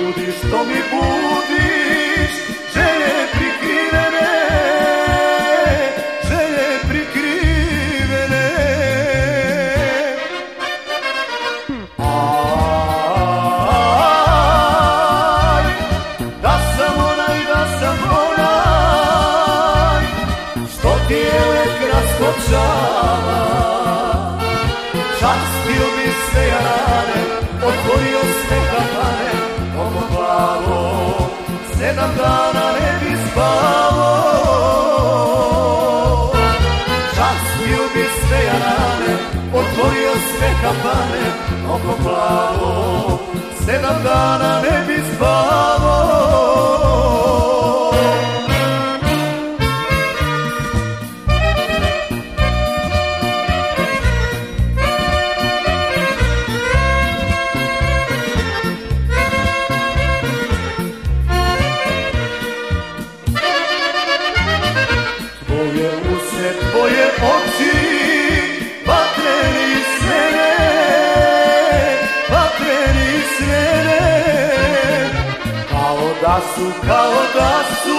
budiš, što mi budiš, želje prikrivene, želje prikrivene. Aj, da sam onaj, da sam onaj, što ti je lek raskočava, častio mi Plavo, sedam dana ne da su, kao da su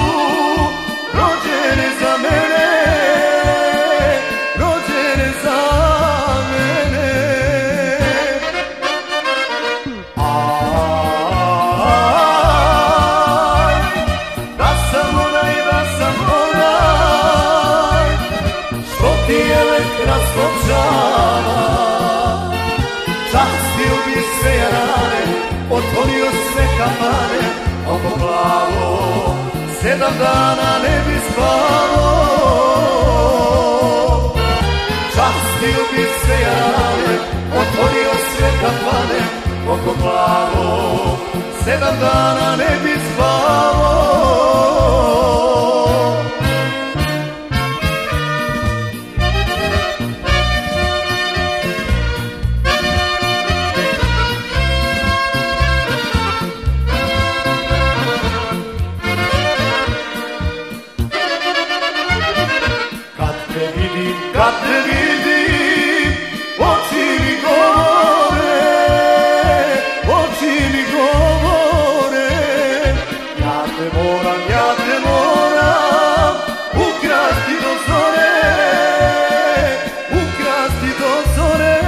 Rođene za mene Rođene za mene. Da sam onaj, da sam onaj Što bi sve jarane Otvorio sve kafane Oko plavo Sedam dana ne bi spavo Častio bi sve jarane Otvorio sve kafane Oko plavo Sedam dana ne ja te moram, ukrasti do zore, do zore.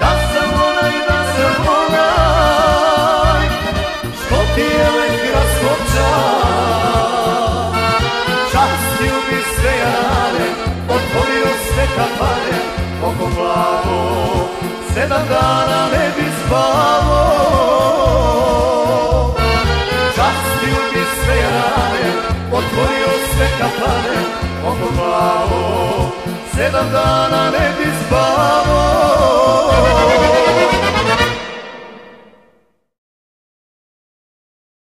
Da sam onaj, da sam onaj, što ti elektra skoča. Častio bi sve oko sedam dana ne bi spavo. Častio bi sve jarane, otvorio sve kafane, oko sedam dana ne bi.